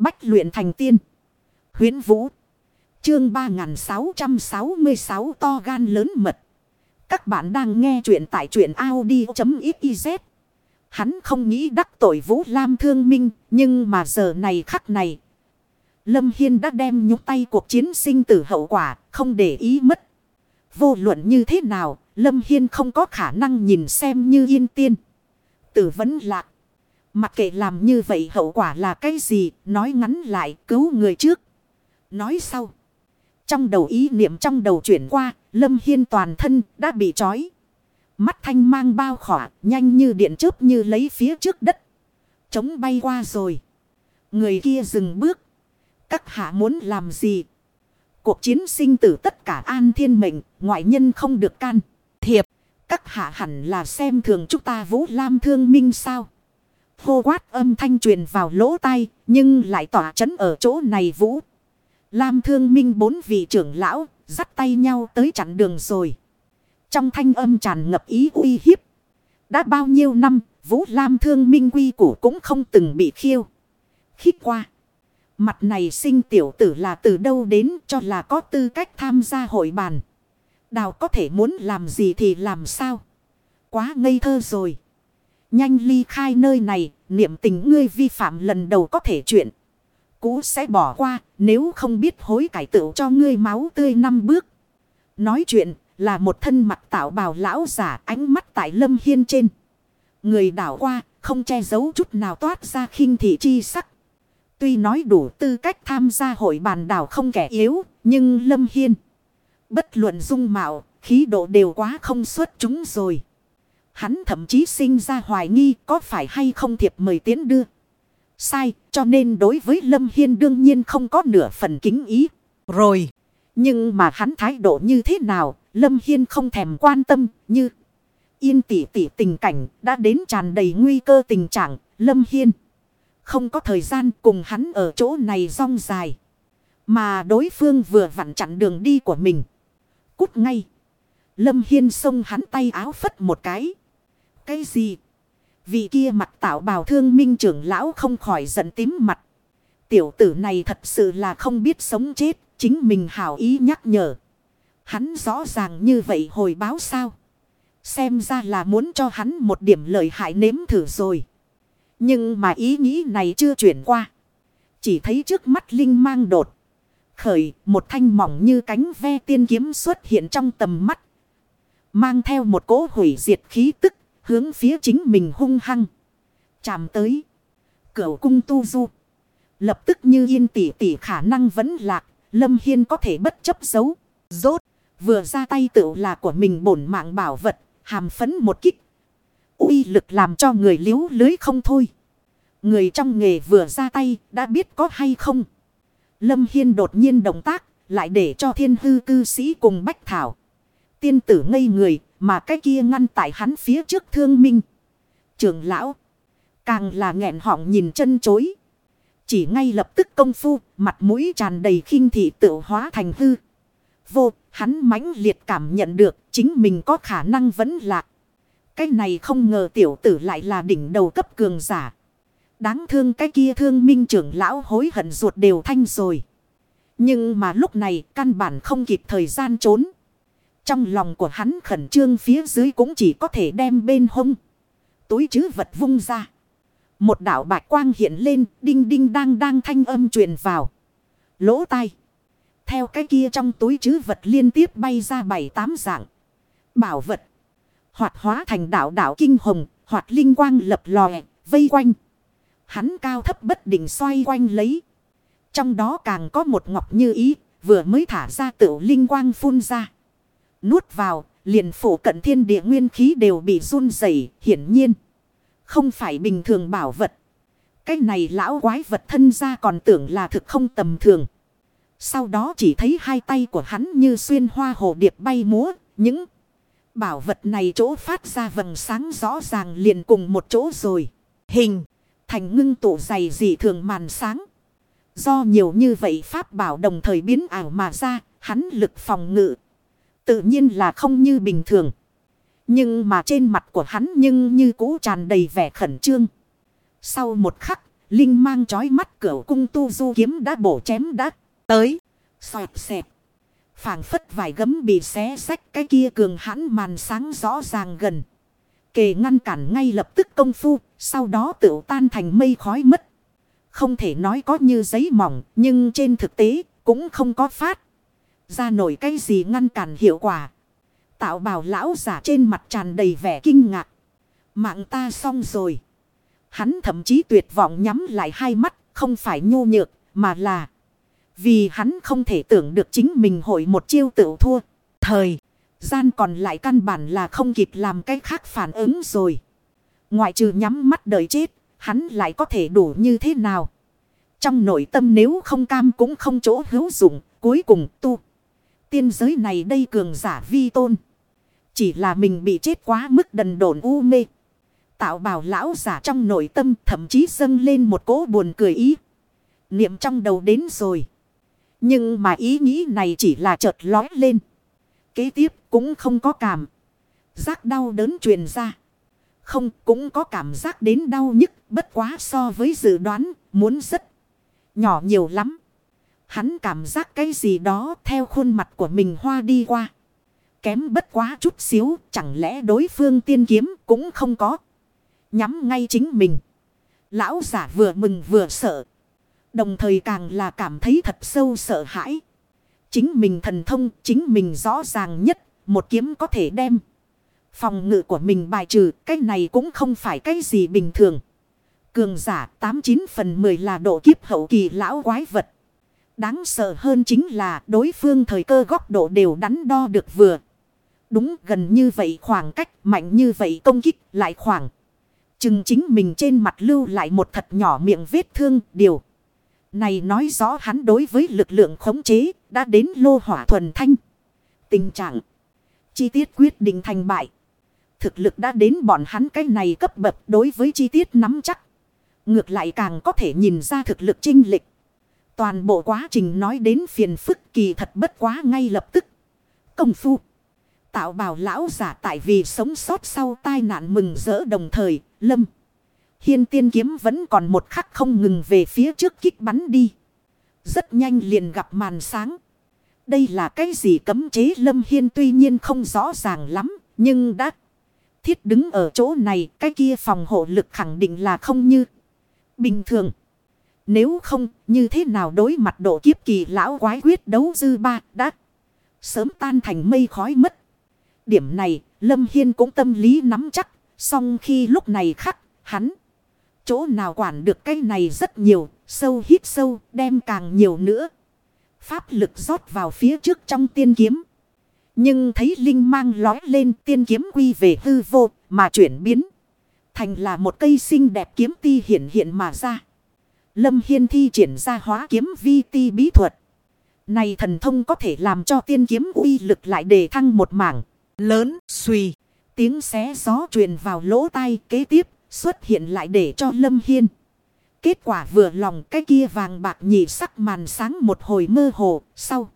Bách luyện thành tiên. Huyến Vũ. Chương 3666 to gan lớn mật. Các bạn đang nghe truyện tại truyện Audi.xyz. Hắn không nghĩ đắc tội Vũ Lam thương minh. Nhưng mà giờ này khắc này. Lâm Hiên đã đem nhúc tay cuộc chiến sinh tử hậu quả. Không để ý mất. Vô luận như thế nào. Lâm Hiên không có khả năng nhìn xem như yên tiên. Tử vấn lạc. Mặc kệ làm như vậy hậu quả là cái gì, nói ngắn lại cứu người trước. Nói sau. Trong đầu ý niệm trong đầu chuyển qua, Lâm Hiên toàn thân đã bị trói. Mắt thanh mang bao khỏa, nhanh như điện chớp như lấy phía trước đất. Chống bay qua rồi. Người kia dừng bước. Các hạ muốn làm gì? Cuộc chiến sinh tử tất cả an thiên mệnh, ngoại nhân không được can. Thiệp, các hạ hẳn là xem thường chúng ta vũ lam thương minh sao? Hô quát âm thanh truyền vào lỗ tai, nhưng lại tỏa chấn ở chỗ này vũ. Lam thương minh bốn vị trưởng lão, dắt tay nhau tới chặn đường rồi. Trong thanh âm tràn ngập ý uy hiếp. Đã bao nhiêu năm, vũ lam thương minh quy củ cũng không từng bị khiêu. Khích qua. Mặt này sinh tiểu tử là từ đâu đến cho là có tư cách tham gia hội bàn. Đào có thể muốn làm gì thì làm sao. Quá ngây thơ rồi. Nhanh ly khai nơi này, niệm tình ngươi vi phạm lần đầu có thể chuyện. Cũ sẽ bỏ qua, nếu không biết hối cải tự cho ngươi máu tươi năm bước. Nói chuyện là một thân mặt tạo bào lão giả ánh mắt tại lâm hiên trên. Người đảo qua, không che giấu chút nào toát ra khinh thị chi sắc. Tuy nói đủ tư cách tham gia hội bàn đảo không kẻ yếu, nhưng lâm hiên. Bất luận dung mạo, khí độ đều quá không xuất chúng rồi. Hắn thậm chí sinh ra hoài nghi có phải hay không thiệp mời tiến đưa. Sai, cho nên đối với Lâm Hiên đương nhiên không có nửa phần kính ý. Rồi, nhưng mà hắn thái độ như thế nào, Lâm Hiên không thèm quan tâm như... Yên tỉ tỉ tình cảnh đã đến tràn đầy nguy cơ tình trạng, Lâm Hiên. Không có thời gian cùng hắn ở chỗ này rong dài. Mà đối phương vừa vặn chặn đường đi của mình. Cút ngay. Lâm Hiên xông hắn tay áo phất một cái. Cái gì? Vị kia mặt tạo bào thương minh trưởng lão không khỏi giận tím mặt. Tiểu tử này thật sự là không biết sống chết. Chính mình hảo ý nhắc nhở. Hắn rõ ràng như vậy hồi báo sao? Xem ra là muốn cho hắn một điểm lợi hại nếm thử rồi. Nhưng mà ý nghĩ này chưa chuyển qua. Chỉ thấy trước mắt Linh mang đột. Khởi, một thanh mỏng như cánh ve tiên kiếm xuất hiện trong tầm mắt. Mang theo một cỗ hủy diệt khí tức Hướng phía chính mình hung hăng. Chạm tới. Cửu cung tu du. Lập tức như yên tỷ tỷ khả năng vẫn lạc. Lâm Hiên có thể bất chấp giấu. Rốt. Vừa ra tay tự là của mình bổn mạng bảo vật. Hàm phấn một kích. uy lực làm cho người liếu lưới không thôi. Người trong nghề vừa ra tay, đã biết có hay không. Lâm Hiên đột nhiên động tác. Lại để cho thiên hư cư sĩ cùng Bách Thảo. Tiên tử ngây người mà cái kia ngăn tại hắn phía trước thương minh. Trường lão. Càng là nghẹn họng nhìn chân chối. Chỉ ngay lập tức công phu. Mặt mũi tràn đầy khinh thị tự hóa thành hư. Vô. Hắn mãnh liệt cảm nhận được. Chính mình có khả năng vẫn lạc. Cái này không ngờ tiểu tử lại là đỉnh đầu cấp cường giả. Đáng thương cái kia thương minh trưởng lão hối hận ruột đều thanh rồi. Nhưng mà lúc này căn bản không kịp thời gian trốn. Trong lòng của hắn khẩn trương phía dưới cũng chỉ có thể đem bên hông. Túi chứ vật vung ra. Một đảo bạch quang hiện lên, đinh đinh đang đang thanh âm truyền vào. Lỗ tai. Theo cái kia trong túi chứ vật liên tiếp bay ra bảy tám dạng. Bảo vật. Hoạt hóa thành đảo đảo kinh hồng, hoạt linh quang lập lòe, vây quanh. Hắn cao thấp bất định xoay quanh lấy. Trong đó càng có một ngọc như ý, vừa mới thả ra tựu linh quang phun ra. Nuốt vào, liền phủ cận thiên địa nguyên khí đều bị run rẩy hiển nhiên. Không phải bình thường bảo vật. Cái này lão quái vật thân ra còn tưởng là thực không tầm thường. Sau đó chỉ thấy hai tay của hắn như xuyên hoa hồ điệp bay múa. Những bảo vật này chỗ phát ra vầng sáng rõ ràng liền cùng một chỗ rồi. Hình, thành ngưng tụ dày dị thường màn sáng. Do nhiều như vậy pháp bảo đồng thời biến ảo mà ra, hắn lực phòng ngự Tự nhiên là không như bình thường. Nhưng mà trên mặt của hắn nhưng như cũ tràn đầy vẻ khẩn trương. Sau một khắc, Linh mang chói mắt cửa cung tu du kiếm đã bổ chém đã tới. Xoẹt xẹt. phảng phất vài gấm bị xé sách cái kia cường hãn màn sáng rõ ràng gần. Kề ngăn cản ngay lập tức công phu. Sau đó tự tan thành mây khói mất. Không thể nói có như giấy mỏng. Nhưng trên thực tế cũng không có phát. Ra nổi cái gì ngăn cản hiệu quả. Tạo bảo lão giả trên mặt tràn đầy vẻ kinh ngạc. Mạng ta xong rồi. Hắn thậm chí tuyệt vọng nhắm lại hai mắt. Không phải nhô nhược, mà là. Vì hắn không thể tưởng được chính mình hội một chiêu tự thua. Thời. Gian còn lại căn bản là không kịp làm cái khác phản ứng rồi. Ngoại trừ nhắm mắt đợi chết. Hắn lại có thể đủ như thế nào. Trong nội tâm nếu không cam cũng không chỗ hữu dụng. Cuối cùng tu. Tiên giới này đây cường giả vi tôn. Chỉ là mình bị chết quá mức đần độn u mê. Tạo bảo lão giả trong nội tâm thậm chí dâng lên một cỗ buồn cười ý. Niệm trong đầu đến rồi. Nhưng mà ý nghĩ này chỉ là chợt lói lên. Kế tiếp cũng không có cảm. Giác đau đớn truyền ra. Không, cũng có cảm giác đến đau nhức, bất quá so với dự đoán, muốn rất nhỏ nhiều lắm. Hắn cảm giác cái gì đó theo khuôn mặt của mình hoa đi qua. Kém bất quá chút xíu chẳng lẽ đối phương tiên kiếm cũng không có. Nhắm ngay chính mình. Lão giả vừa mừng vừa sợ. Đồng thời càng là cảm thấy thật sâu sợ hãi. Chính mình thần thông, chính mình rõ ràng nhất, một kiếm có thể đem. Phòng ngự của mình bài trừ, cái này cũng không phải cái gì bình thường. Cường giả 89 phần 10 là độ kiếp hậu kỳ lão quái vật. Đáng sợ hơn chính là đối phương thời cơ góc độ đều đắn đo được vừa. Đúng gần như vậy khoảng cách, mạnh như vậy công kích lại khoảng. Chừng chính mình trên mặt lưu lại một thật nhỏ miệng vết thương, điều. Này nói rõ hắn đối với lực lượng khống chế đã đến lô hỏa thuần thanh. Tình trạng chi tiết quyết định thành bại. Thực lực đã đến bọn hắn cái này cấp bậc đối với chi tiết nắm chắc. Ngược lại càng có thể nhìn ra thực lực trinh lịch. Toàn bộ quá trình nói đến phiền phức kỳ thật bất quá ngay lập tức. Công phu. Tạo bảo lão giả tại vì sống sót sau tai nạn mừng rỡ đồng thời, lâm. Hiên tiên kiếm vẫn còn một khắc không ngừng về phía trước kích bắn đi. Rất nhanh liền gặp màn sáng. Đây là cái gì cấm chế lâm hiên tuy nhiên không rõ ràng lắm, nhưng đã thiết đứng ở chỗ này, cái kia phòng hộ lực khẳng định là không như bình thường. Nếu không, như thế nào đối mặt độ kiếp kỳ lão quái quyết đấu dư ba đã sớm tan thành mây khói mất. Điểm này, Lâm Hiên cũng tâm lý nắm chắc, song khi lúc này khắc, hắn. Chỗ nào quản được cái này rất nhiều, sâu hít sâu, đem càng nhiều nữa. Pháp lực rót vào phía trước trong tiên kiếm. Nhưng thấy Linh mang lói lên tiên kiếm quy về hư vô, mà chuyển biến. Thành là một cây xinh đẹp kiếm ti hiện hiện mà ra. Lâm Hiên thi triển ra hóa kiếm vi ti bí thuật. Này thần thông có thể làm cho tiên kiếm uy lực lại đề thăng một mảng. Lớn, suy. Tiếng xé gió truyền vào lỗ tai kế tiếp xuất hiện lại để cho Lâm Hiên. Kết quả vừa lòng cái kia vàng bạc nhị sắc màn sáng một hồi mơ hồ sau.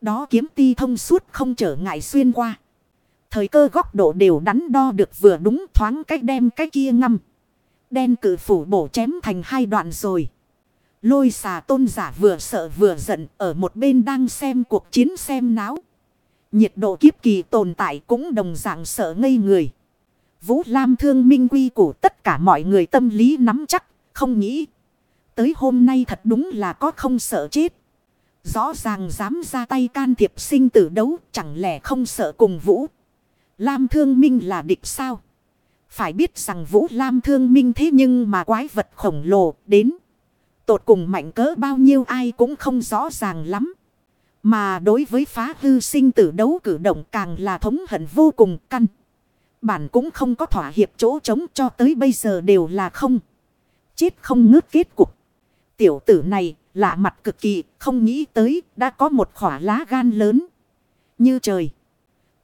Đó kiếm ti thông suốt không trở ngại xuyên qua. Thời cơ góc độ đều đắn đo được vừa đúng thoáng cách đem cái kia ngâm. Đen cử phủ bổ chém thành hai đoạn rồi. Lôi xà tôn giả vừa sợ vừa giận ở một bên đang xem cuộc chiến xem náo. Nhiệt độ kiếp kỳ tồn tại cũng đồng dạng sợ ngây người. Vũ Lam thương minh quy của tất cả mọi người tâm lý nắm chắc, không nghĩ. Tới hôm nay thật đúng là có không sợ chết. Rõ ràng dám ra tay can thiệp sinh tử đấu, chẳng lẽ không sợ cùng Vũ. Lam thương minh là địch sao? Phải biết rằng Vũ Lam thương minh thế nhưng mà quái vật khổng lồ đến. Tột cùng mạnh cỡ bao nhiêu ai cũng không rõ ràng lắm. Mà đối với phá hư sinh tử đấu cử động càng là thống hận vô cùng căn. Bản cũng không có thỏa hiệp chỗ trống cho tới bây giờ đều là không. Chết không ngớt kết cục. Tiểu tử này lạ mặt cực kỳ, không nghĩ tới đã có một khỏa lá gan lớn. Như trời.